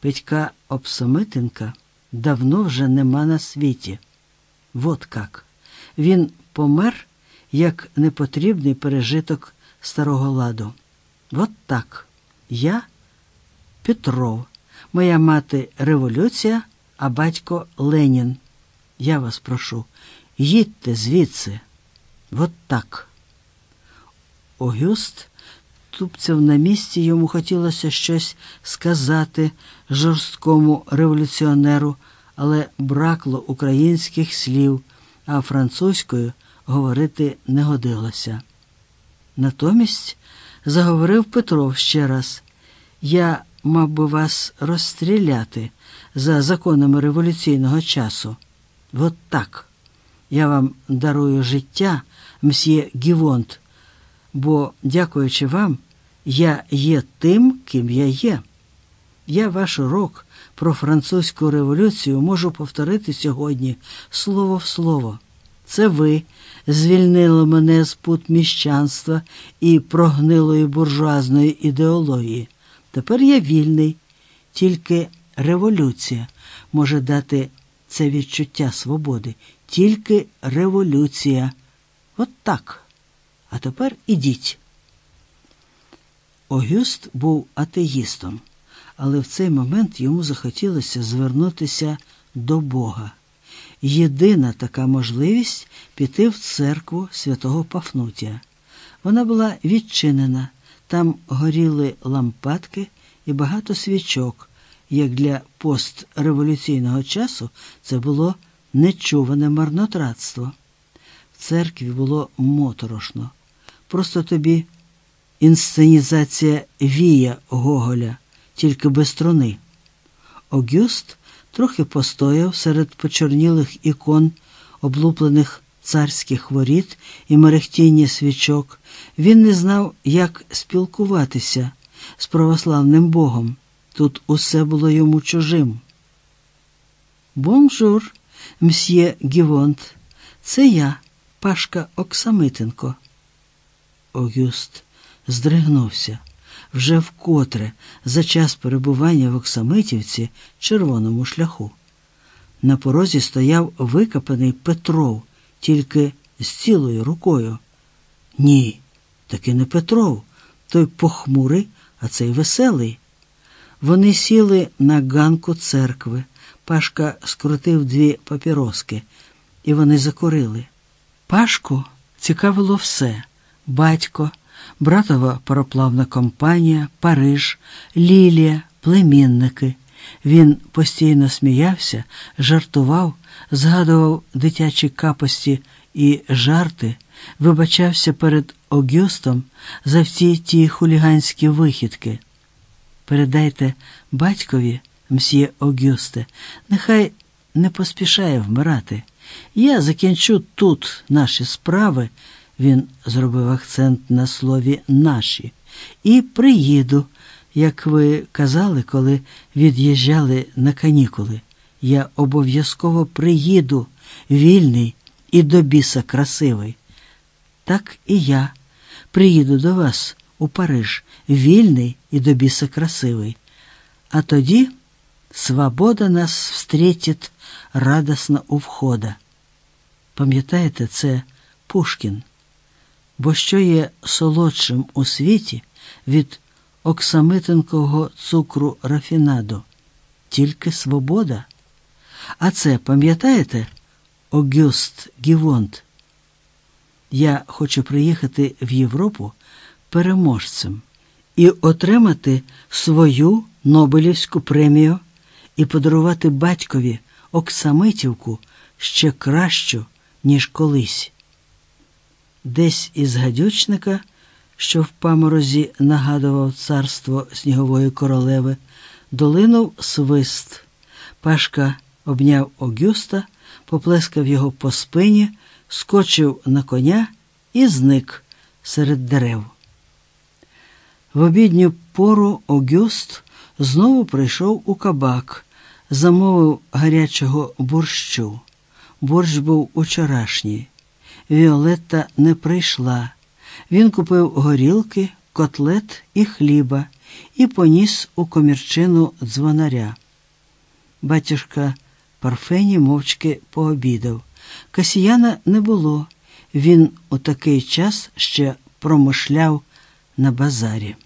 Петька Обсомитенка давно вже нема на світі. Вот как. Він помер як непотрібний пережиток старого ладу. Вот так. Я Петров, моя мати революція, а батько Ленін. Я вас прошу, їдьте звідси. Вот так. Огюст тупцяв на місці, йому хотілося щось сказати жорсткому революціонеру, але бракло українських слів, а французькою говорити не годилося. Натомість заговорив Петров ще раз я мав би вас розстріляти за законами революційного часу. От так. Я вам дарую життя, мсьє Гівонт, бо, дякуючи вам, я є тим, ким я є. Я ваш урок про французьку революцію можу повторити сьогодні слово в слово. Це ви звільнили мене з пут міщанства і прогнилої буржуазної ідеології. Тепер я вільний, тільки революція може дати це відчуття свободи, тільки революція. От так. А тепер ідіть. Огюст був атеїстом, але в цей момент йому захотілося звернутися до Бога. Єдина така можливість піти в церкву святого Пафнутія. Вона була відчинена, там горіли лампадки і багато свічок. Як для постреволюційного часу це було нечуване марнотратство. В церкві було моторошно. Просто тобі інсценізація вія Гоголя, тільки без струни. Огюст трохи постояв серед почорнілих ікон, облуплених царських воріт і мерехтіння свічок. Він не знав, як спілкуватися з православним Богом. Тут усе було йому чужим. Бонжур, мсьє Гівонт, це я, Пашка Оксамитенко. Огюст здригнувся вже вкотре за час перебування в Оксамитівці червоному шляху. На порозі стояв викопаний Петров, тільки з цілою рукою. Ні, таки не Петров, той похмурий, а цей веселий. Вони сіли на ганку церкви. Пашка скрутив дві папіроски, і вони закурили. Пашку цікавило все батько, братова пароплавна компанія, Париж, Лілія, племінники. Він постійно сміявся, жартував, згадував дитячі капості і жарти, вибачався перед Огюстом за всі ті хуліганські вихідки. Передайте батькові, мсьє Огюсте, нехай не поспішає вмирати. Я закінчу тут наші справи, він зробив акцент на слові наші, і приїду, як ви казали, коли від'їжджали на канікули. Я обов'язково приїду, вільний і до біса красивий. Так і я приїду до вас у Париж, вільний і до біса красивий. А тоді свобода нас встретить радосно у входа. Пам'ятаєте, це Пушкін. Бо що є солодшим у світі від оксамитинкового цукру рафінаду? Тільки свобода. А це, пам'ятаєте, Огюст Гівонт? Я хочу приїхати в Європу переможцем і отримати свою Нобелівську премію і подарувати батькові Оксамитівку ще кращу, ніж колись. Десь із гадючника, що в паморозі нагадував царство снігової королеви, долинув свист. Пашка обняв Огюста, поплескав його по спині, скочив на коня і зник серед дерев. В обідню пору Огюст знову прийшов у кабак, замовив гарячого борщу. Борщ був учорашній. Віолетта не прийшла. Він купив горілки, котлет і хліба і поніс у комірчину дзвонаря. Батюшка Парфені мовчки пообідав. Касіяна не було. Він у такий час ще промишляв на базарі.